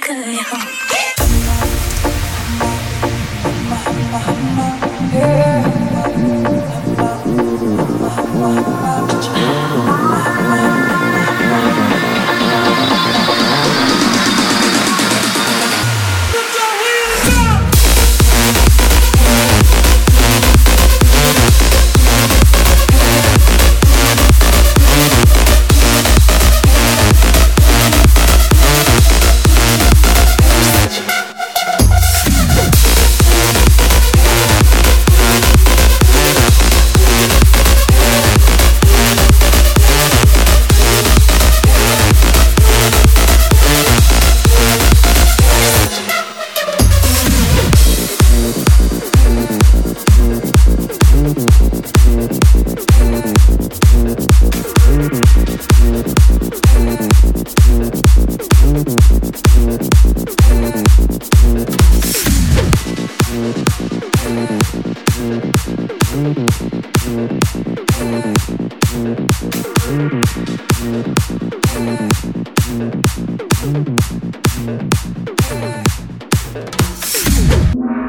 可以后 Thank you.